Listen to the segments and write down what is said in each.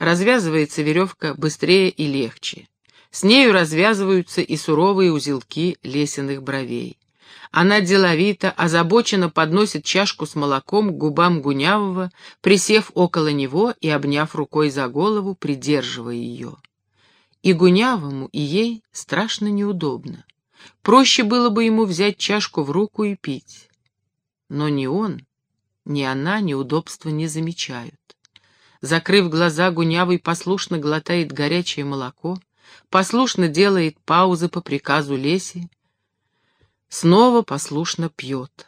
развязывается веревка быстрее и легче. С нею развязываются и суровые узелки лесенных бровей. Она деловито, озабоченно подносит чашку с молоком к губам Гунявого, присев около него и обняв рукой за голову, придерживая ее. И Гунявому, и ей страшно неудобно. Проще было бы ему взять чашку в руку и пить. Но ни он, ни она неудобства не замечают. Закрыв глаза, Гунявый послушно глотает горячее молоко, послушно делает паузы по приказу Леси, снова послушно пьет.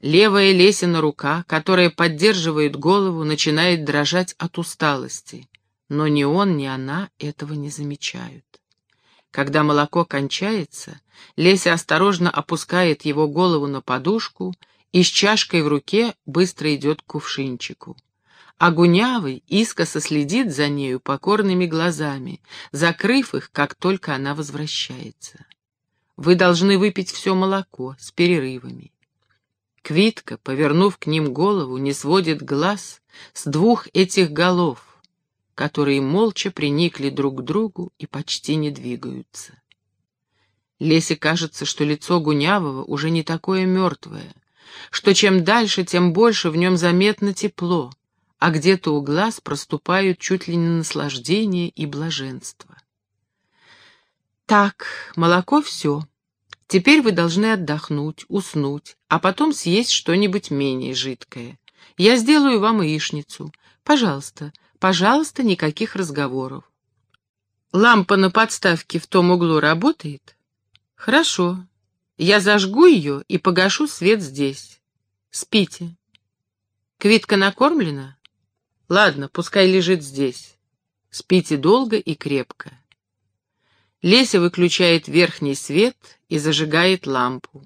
Левая Лесина рука, которая поддерживает голову, начинает дрожать от усталости, но ни он, ни она этого не замечают. Когда молоко кончается, Леся осторожно опускает его голову на подушку и с чашкой в руке быстро идет к кувшинчику. А Гунявый искоса следит за нею покорными глазами, закрыв их, как только она возвращается. Вы должны выпить все молоко с перерывами. Квитка, повернув к ним голову, не сводит глаз с двух этих голов, которые молча приникли друг к другу и почти не двигаются. Лесе кажется, что лицо Гунявого уже не такое мертвое, что чем дальше, тем больше в нем заметно тепло, а где-то у глаз проступают чуть ли не наслаждение и блаженство. Так, молоко все. Теперь вы должны отдохнуть, уснуть, а потом съесть что-нибудь менее жидкое. Я сделаю вам яичницу. Пожалуйста, пожалуйста, никаких разговоров. Лампа на подставке в том углу работает? Хорошо, я зажгу ее и погашу свет здесь. Спите. Квитка накормлена? Ладно, пускай лежит здесь. Спите долго и крепко. Леся выключает верхний свет и зажигает лампу.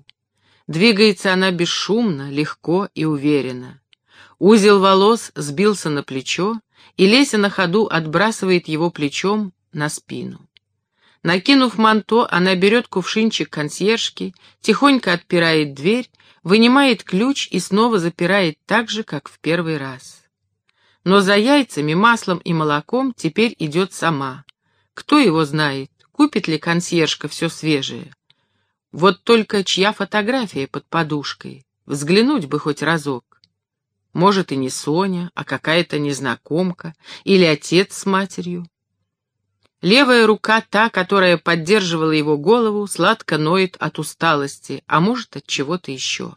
Двигается она бесшумно, легко и уверенно. Узел волос сбился на плечо, и Леся на ходу отбрасывает его плечом на спину. Накинув манто, она берет кувшинчик консьержки, тихонько отпирает дверь, вынимает ключ и снова запирает так же, как в первый раз. Но за яйцами, маслом и молоком теперь идет сама. Кто его знает, купит ли консьержка все свежее. Вот только чья фотография под подушкой, взглянуть бы хоть разок. Может, и не Соня, а какая-то незнакомка, или отец с матерью. Левая рука, та, которая поддерживала его голову, сладко ноет от усталости, а может, от чего-то еще.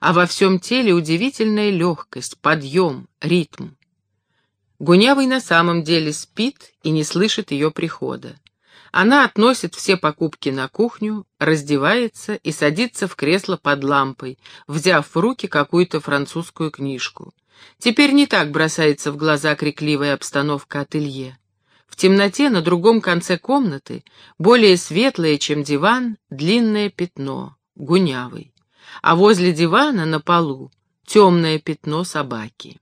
А во всем теле удивительная легкость, подъем, ритм. Гунявый на самом деле спит и не слышит ее прихода. Она относит все покупки на кухню, раздевается и садится в кресло под лампой, взяв в руки какую-то французскую книжку. Теперь не так бросается в глаза крикливая обстановка ателье. В темноте на другом конце комнаты, более светлое, чем диван, длинное пятно, гунявый. А возле дивана на полу темное пятно собаки.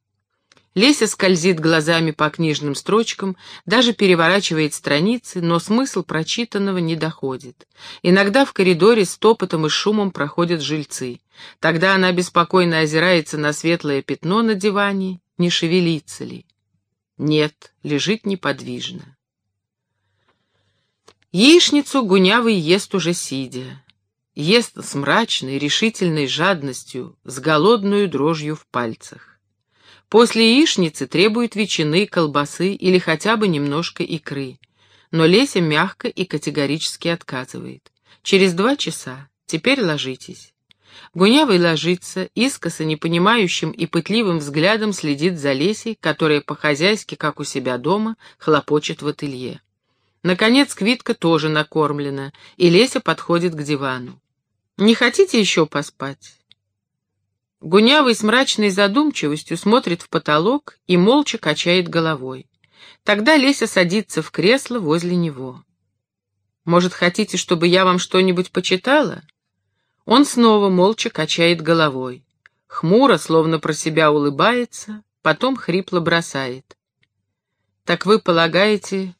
Леся скользит глазами по книжным строчкам, даже переворачивает страницы, но смысл прочитанного не доходит. Иногда в коридоре с топотом и шумом проходят жильцы. Тогда она беспокойно озирается на светлое пятно на диване, не шевелится ли. Нет, лежит неподвижно. Яичницу Гунявый ест уже сидя. Ест с мрачной, решительной жадностью, с голодную дрожью в пальцах. После яичницы требует ветчины, колбасы или хотя бы немножко икры. Но Леся мягко и категорически отказывает. Через два часа. Теперь ложитесь. Гунявый ложится, искоса непонимающим и пытливым взглядом следит за Лесей, которая по-хозяйски, как у себя дома, хлопочет в ателье. Наконец Квитка тоже накормлена, и Леся подходит к дивану. «Не хотите еще поспать?» Гунявый с мрачной задумчивостью смотрит в потолок и молча качает головой. Тогда Леся садится в кресло возле него. «Может, хотите, чтобы я вам что-нибудь почитала?» Он снова молча качает головой. Хмуро, словно про себя улыбается, потом хрипло бросает. «Так вы полагаете,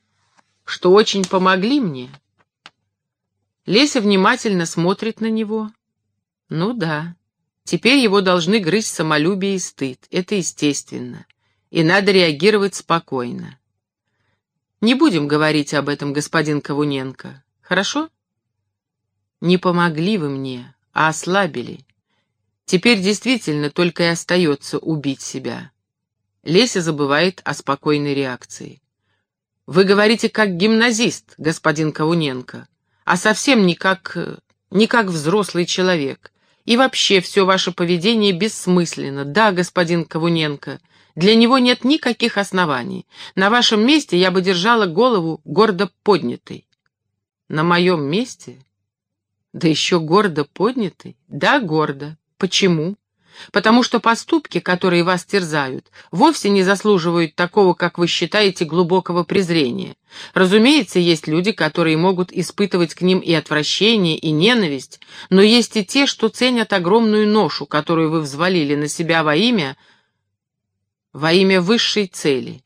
что очень помогли мне?» Леся внимательно смотрит на него. «Ну да, теперь его должны грызть самолюбие и стыд, это естественно, и надо реагировать спокойно. Не будем говорить об этом, господин Ковуненко. Хорошо? Не помогли вы мне, а ослабили. Теперь действительно только и остается убить себя. Леся забывает о спокойной реакции. Вы говорите как гимназист, господин Кауненко, а совсем не как... не как взрослый человек. И вообще все ваше поведение бессмысленно. Да, господин Кавуненко, для него нет никаких оснований. На вашем месте я бы держала голову гордо поднятой. На моем месте? Да еще гордо поднятой? Да, гордо. Почему? Потому что поступки, которые вас терзают, вовсе не заслуживают такого, как вы считаете, глубокого презрения. Разумеется, есть люди, которые могут испытывать к ним и отвращение, и ненависть, но есть и те, что ценят огромную ношу, которую вы взвалили на себя во имя во имя высшей цели.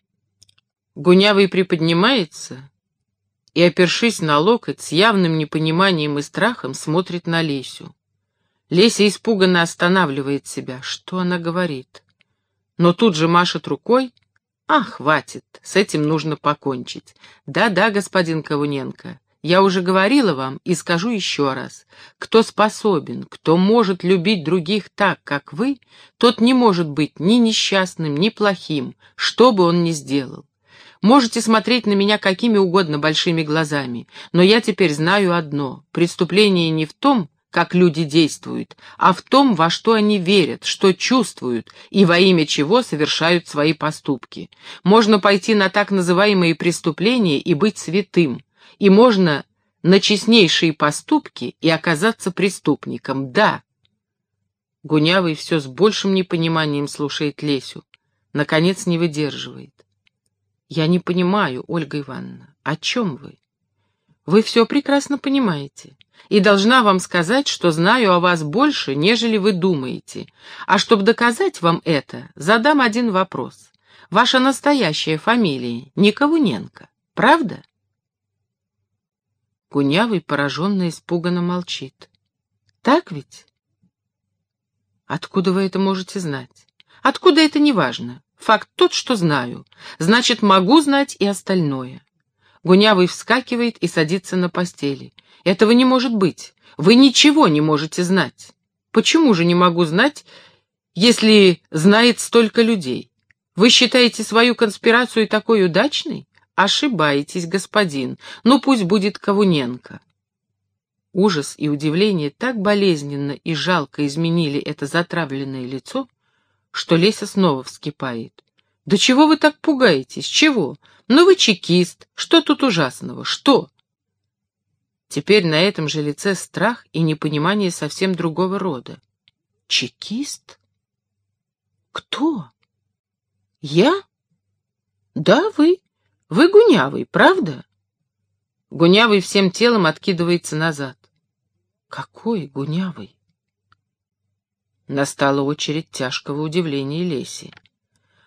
Гунявый приподнимается и, опершись на локоть, с явным непониманием и страхом смотрит на Лесю. Леся испуганно останавливает себя. Что она говорит? Но тут же машет рукой. «А, хватит, с этим нужно покончить. Да-да, господин Ковуненко, я уже говорила вам и скажу еще раз. Кто способен, кто может любить других так, как вы, тот не может быть ни несчастным, ни плохим, что бы он ни сделал. Можете смотреть на меня какими угодно большими глазами, но я теперь знаю одно. Преступление не в том, как люди действуют, а в том, во что они верят, что чувствуют и во имя чего совершают свои поступки. Можно пойти на так называемые преступления и быть святым, и можно на честнейшие поступки и оказаться преступником, да. Гунявый все с большим непониманием слушает Лесю, наконец не выдерживает. Я не понимаю, Ольга Ивановна, о чем вы? Вы все прекрасно понимаете, и должна вам сказать, что знаю о вас больше, нежели вы думаете. А чтобы доказать вам это, задам один вопрос. Ваша настоящая фамилия Никовуненко, правда? Кунявый пораженно испуганно молчит. «Так ведь?» «Откуда вы это можете знать?» «Откуда это не важно. Факт тот, что знаю. Значит, могу знать и остальное». Гунявый вскакивает и садится на постели. «Этого не может быть. Вы ничего не можете знать. Почему же не могу знать, если знает столько людей? Вы считаете свою конспирацию такой удачной? Ошибаетесь, господин. Ну, пусть будет Ковуненко. Ужас и удивление так болезненно и жалко изменили это затравленное лицо, что Леся снова вскипает. «Да чего вы так пугаетесь? Чего? Ну вы чекист. Что тут ужасного? Что?» Теперь на этом же лице страх и непонимание совсем другого рода. «Чекист? Кто? Я? Да, вы. Вы гунявый, правда? Гунявый всем телом откидывается назад. Какой гунявый? Настала очередь тяжкого удивления Леси.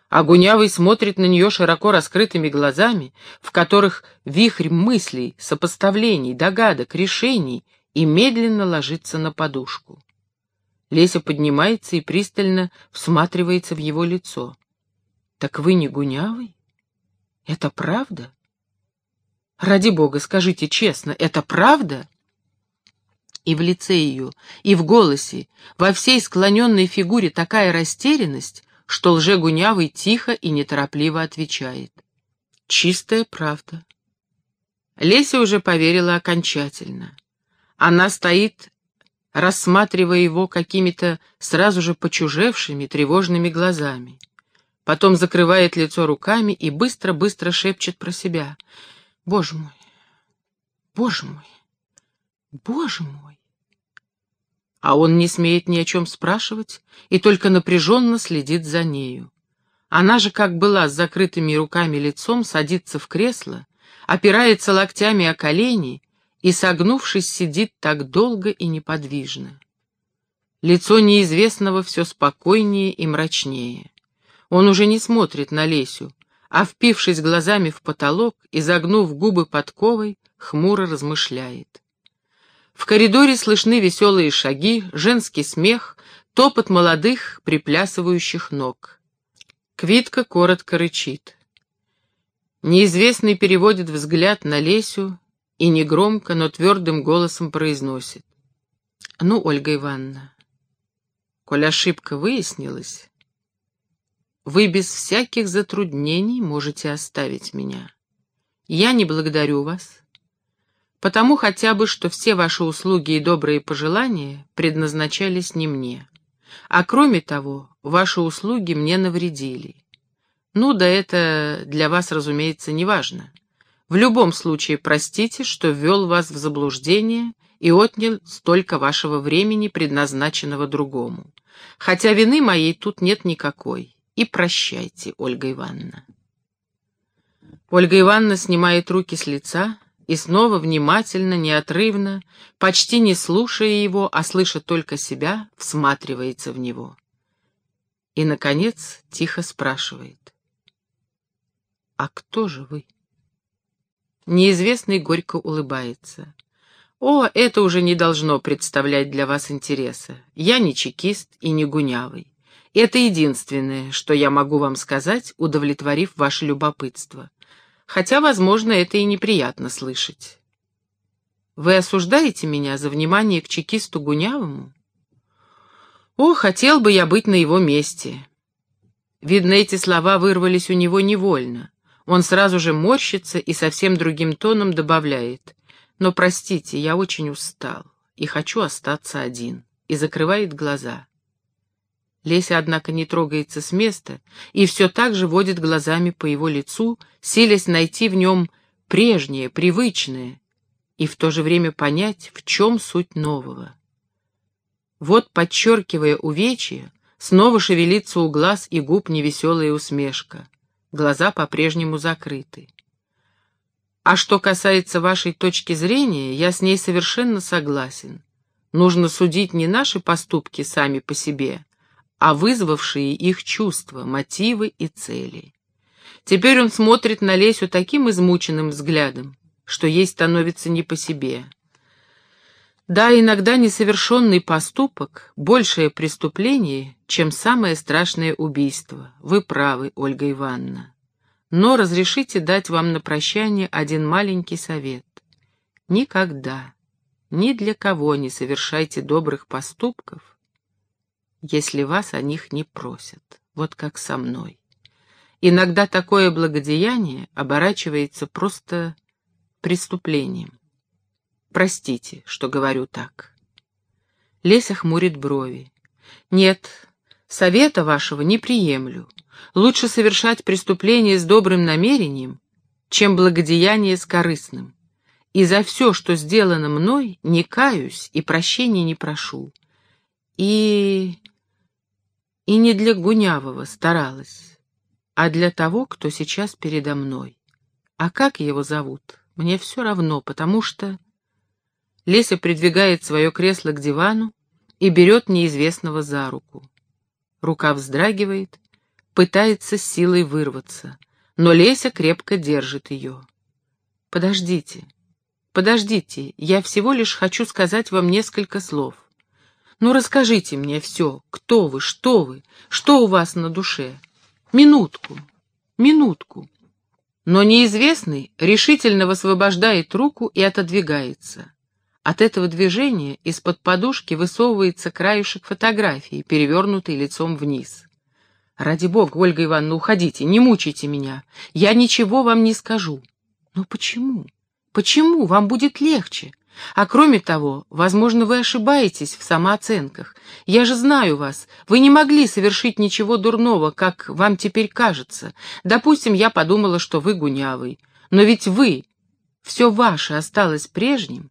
А Гунявый смотрит на нее широко раскрытыми глазами, в которых вихрь мыслей, сопоставлений, догадок, решений и медленно ложится на подушку. Леся поднимается и пристально всматривается в его лицо. «Так вы не Гунявый?» Это правда? Ради бога, скажите честно, это правда? И в лице ее, и в голосе, во всей склоненной фигуре такая растерянность, что лжегунявый тихо и неторопливо отвечает. Чистая правда. Леся уже поверила окончательно. Она стоит, рассматривая его какими-то сразу же почужевшими, тревожными глазами потом закрывает лицо руками и быстро-быстро шепчет про себя. «Боже мой! Боже мой! Боже мой!» А он не смеет ни о чем спрашивать и только напряженно следит за нею. Она же, как была с закрытыми руками лицом, садится в кресло, опирается локтями о колени и, согнувшись, сидит так долго и неподвижно. Лицо неизвестного все спокойнее и мрачнее. Он уже не смотрит на Лесю, а, впившись глазами в потолок и загнув губы подковой, хмуро размышляет. В коридоре слышны веселые шаги, женский смех, топот молодых приплясывающих ног. Квитка коротко рычит. Неизвестный переводит взгляд на Лесю и негромко, но твердым голосом произносит. «Ну, Ольга Ивановна, коль ошибка выяснилась, вы без всяких затруднений можете оставить меня. Я не благодарю вас, потому хотя бы, что все ваши услуги и добрые пожелания предназначались не мне. А кроме того, ваши услуги мне навредили. Ну да это для вас, разумеется, не важно. В любом случае простите, что ввел вас в заблуждение и отнял столько вашего времени, предназначенного другому. Хотя вины моей тут нет никакой. И прощайте, Ольга Ивановна. Ольга Ивановна снимает руки с лица и снова внимательно, неотрывно, почти не слушая его, а слыша только себя, всматривается в него. И, наконец, тихо спрашивает. «А кто же вы?» Неизвестный горько улыбается. «О, это уже не должно представлять для вас интереса. Я не чекист и не гунявый. Это единственное, что я могу вам сказать, удовлетворив ваше любопытство. Хотя, возможно, это и неприятно слышать. Вы осуждаете меня за внимание к чекисту Гунявому? О, хотел бы я быть на его месте. Видно, эти слова вырвались у него невольно. Он сразу же морщится и совсем другим тоном добавляет. «Но простите, я очень устал и хочу остаться один», и закрывает глаза. Леся, однако, не трогается с места и все так же водит глазами по его лицу, силясь найти в нем прежнее, привычное, и в то же время понять, в чем суть нового. Вот, подчеркивая увечье, снова шевелится у глаз и губ невеселая усмешка глаза по-прежнему закрыты. А что касается вашей точки зрения, я с ней совершенно согласен. Нужно судить не наши поступки сами по себе, а вызвавшие их чувства, мотивы и цели. Теперь он смотрит на Лесю таким измученным взглядом, что ей становится не по себе. Да, иногда несовершенный поступок — большее преступление, чем самое страшное убийство. Вы правы, Ольга Ивановна. Но разрешите дать вам на прощание один маленький совет. Никогда, ни для кого не совершайте добрых поступков, если вас о них не просят, вот как со мной. Иногда такое благодеяние оборачивается просто преступлением. Простите, что говорю так. Леся хмурит брови. Нет, совета вашего не приемлю. Лучше совершать преступление с добрым намерением, чем благодеяние с корыстным. И за все, что сделано мной, не каюсь и прощения не прошу. И... и не для Гунявого старалась, а для того, кто сейчас передо мной. А как его зовут, мне все равно, потому что... Леся придвигает свое кресло к дивану и берет неизвестного за руку. Рука вздрагивает, пытается силой вырваться, но Леся крепко держит ее. «Подождите, подождите, я всего лишь хочу сказать вам несколько слов. Ну расскажите мне все, кто вы, что вы, что у вас на душе. Минутку, минутку». Но неизвестный решительно высвобождает руку и отодвигается. От этого движения из-под подушки высовывается краюшек фотографии, перевернутый лицом вниз. «Ради бога, Ольга Ивановна, уходите, не мучайте меня. Я ничего вам не скажу». «Но почему? Почему? Вам будет легче. А кроме того, возможно, вы ошибаетесь в самооценках. Я же знаю вас. Вы не могли совершить ничего дурного, как вам теперь кажется. Допустим, я подумала, что вы гунявый. Но ведь вы, все ваше осталось прежним.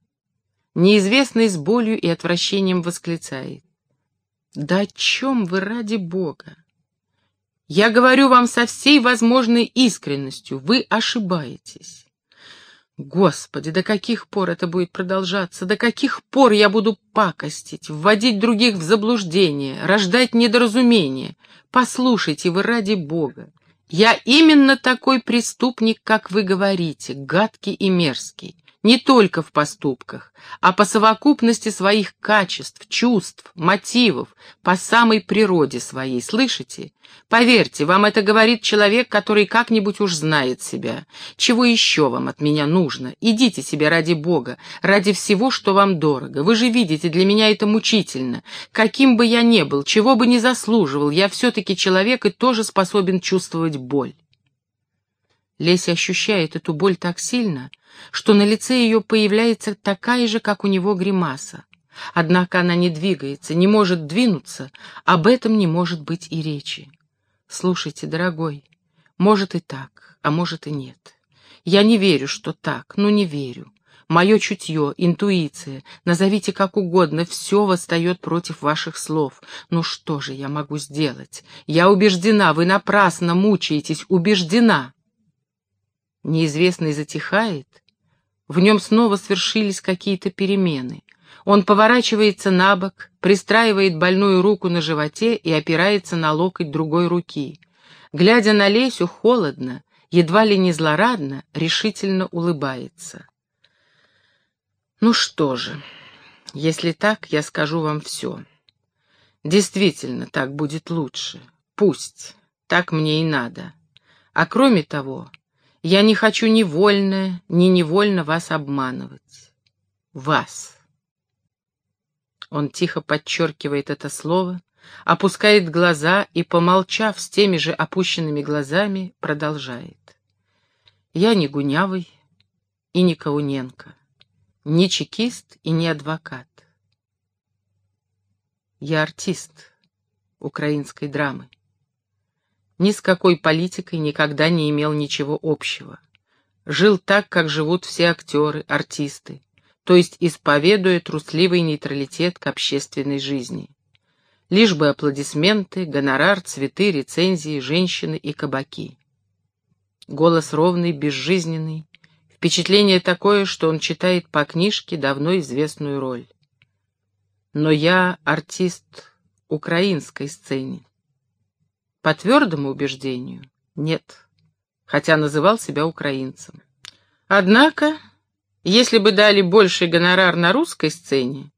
Неизвестный с болью и отвращением восклицает. «Да о чем вы ради Бога? Я говорю вам со всей возможной искренностью, вы ошибаетесь. Господи, до каких пор это будет продолжаться? До каких пор я буду пакостить, вводить других в заблуждение, рождать недоразумения? Послушайте вы ради Бога. Я именно такой преступник, как вы говорите, гадкий и мерзкий. Не только в поступках, а по совокупности своих качеств, чувств, мотивов, по самой природе своей, слышите? Поверьте, вам это говорит человек, который как-нибудь уж знает себя. Чего еще вам от меня нужно? Идите себе ради Бога, ради всего, что вам дорого. Вы же видите, для меня это мучительно. Каким бы я ни был, чего бы ни заслуживал, я все-таки человек и тоже способен чувствовать боль. Леся ощущает эту боль так сильно, что на лице ее появляется такая же, как у него гримаса. Однако она не двигается, не может двинуться, об этом не может быть и речи. Слушайте, дорогой, может и так, а может и нет. Я не верю, что так, ну не верю. Мое чутье, интуиция, назовите как угодно, все восстает против ваших слов. Ну что же я могу сделать? Я убеждена, вы напрасно мучаетесь, убеждена. Неизвестный затихает, в нем снова свершились какие-то перемены. Он поворачивается на бок, пристраивает больную руку на животе и опирается на локоть другой руки. Глядя на Лесю, холодно, едва ли не злорадно, решительно улыбается. «Ну что же, если так, я скажу вам все. Действительно, так будет лучше. Пусть. Так мне и надо. А кроме того, я не хочу ни вольно, ни невольно вас обманывать. Вас. Он тихо подчеркивает это слово, опускает глаза и, помолчав с теми же опущенными глазами, продолжает. Я не Гунявый и не Кауненко, не чекист и не адвокат. Я артист украинской драмы ни с какой политикой никогда не имел ничего общего. Жил так, как живут все актеры, артисты, то есть исповедуя трусливый нейтралитет к общественной жизни. Лишь бы аплодисменты, гонорар, цветы, рецензии, женщины и кабаки. Голос ровный, безжизненный, впечатление такое, что он читает по книжке давно известную роль. Но я артист украинской сцены. По твердому убеждению — нет, хотя называл себя украинцем. Однако, если бы дали больший гонорар на русской сцене,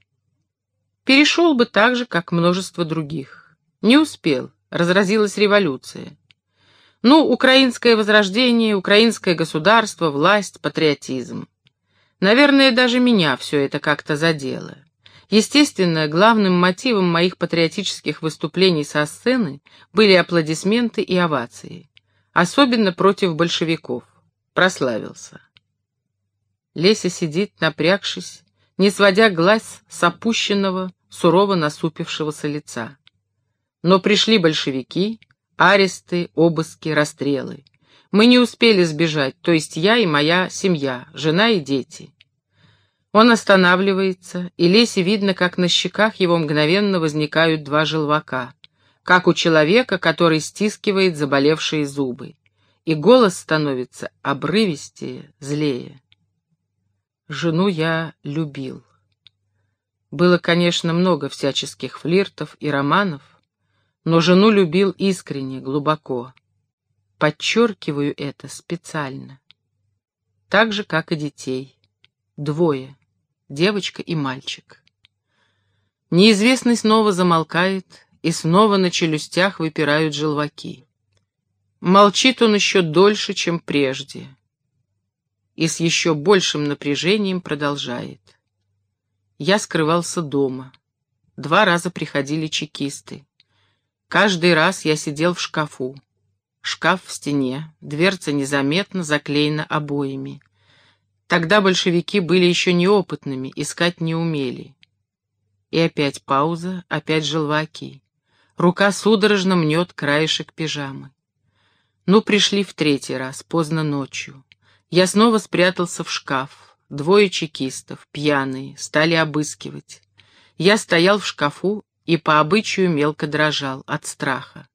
перешел бы так же, как множество других. Не успел, разразилась революция. Ну, украинское возрождение, украинское государство, власть, патриотизм. Наверное, даже меня все это как-то задело. Естественно, главным мотивом моих патриотических выступлений со сцены были аплодисменты и овации. Особенно против большевиков. Прославился. Леся сидит, напрягшись, не сводя глаз с опущенного, сурово насупившегося лица. Но пришли большевики, аресты, обыски, расстрелы. Мы не успели сбежать, то есть я и моя семья, жена и дети. Он останавливается, и Лесе видно, как на щеках его мгновенно возникают два желвака, как у человека, который стискивает заболевшие зубы. И голос становится обрывистее, злее. Жену я любил. Было, конечно, много всяческих флиртов и романов, но жену любил искренне, глубоко. Подчеркиваю это специально. Так же, как и детей. Двое девочка и мальчик. Неизвестный снова замолкает, и снова на челюстях выпирают желваки. Молчит он еще дольше, чем прежде, и с еще большим напряжением продолжает. Я скрывался дома. Два раза приходили чекисты. Каждый раз я сидел в шкафу. Шкаф в стене, дверца незаметно заклеена обоями. Тогда большевики были еще неопытными, искать не умели. И опять пауза, опять желваки. Рука судорожно мнет краешек пижамы. Ну, пришли в третий раз, поздно ночью. Я снова спрятался в шкаф. Двое чекистов, пьяные, стали обыскивать. Я стоял в шкафу и по обычаю мелко дрожал от страха.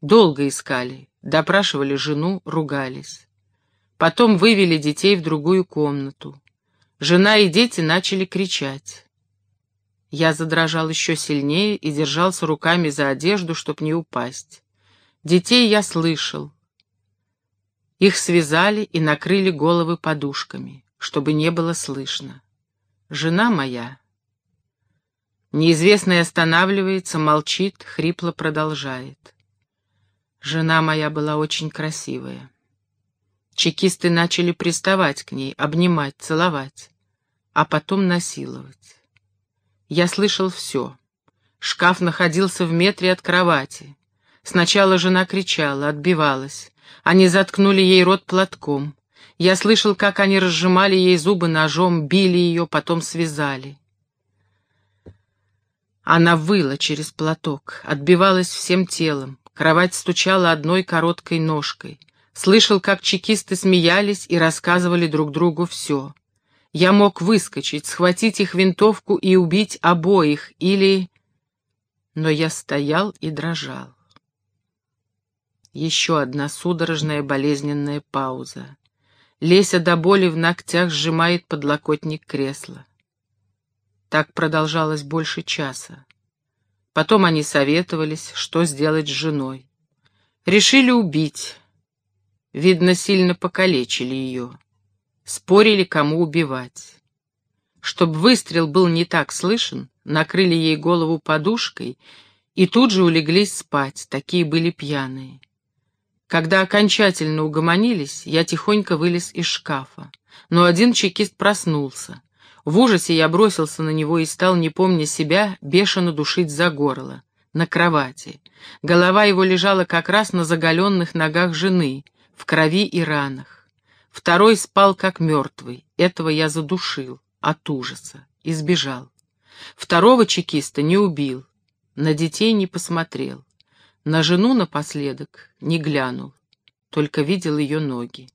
Долго искали, допрашивали жену, ругались. Потом вывели детей в другую комнату. Жена и дети начали кричать. Я задрожал еще сильнее и держался руками за одежду, чтоб не упасть. Детей я слышал. Их связали и накрыли головы подушками. чтобы не было слышно. Жена моя... Неизвестный останавливается, молчит, хрипло продолжает. Жена моя была очень красивая. Чекисты начали приставать к ней, обнимать, целовать, а потом насиловать. Я слышал все. Шкаф находился в метре от кровати. Сначала жена кричала, отбивалась. Они заткнули ей рот платком. Я слышал, как они разжимали ей зубы ножом, били ее, потом связали. Она выла через платок, отбивалась всем телом. Кровать стучала одной короткой ножкой. Слышал, как чекисты смеялись и рассказывали друг другу все. Я мог выскочить, схватить их винтовку и убить обоих, или... Но я стоял и дрожал. Еще одна судорожная болезненная пауза. Леся до боли в ногтях сжимает подлокотник кресла. Так продолжалось больше часа. Потом они советовались, что сделать с женой. Решили убить. Видно, сильно покалечили ее. Спорили, кому убивать. Чтобы выстрел был не так слышен, накрыли ей голову подушкой и тут же улеглись спать, такие были пьяные. Когда окончательно угомонились, я тихонько вылез из шкафа. Но один чекист проснулся. В ужасе я бросился на него и стал, не помня себя, бешено душить за горло. На кровати. Голова его лежала как раз на заголенных ногах жены, в крови и ранах. Второй спал как мертвый. Этого я задушил от ужаса и сбежал. Второго чекиста не убил, на детей не посмотрел. На жену напоследок не глянул, только видел ее ноги.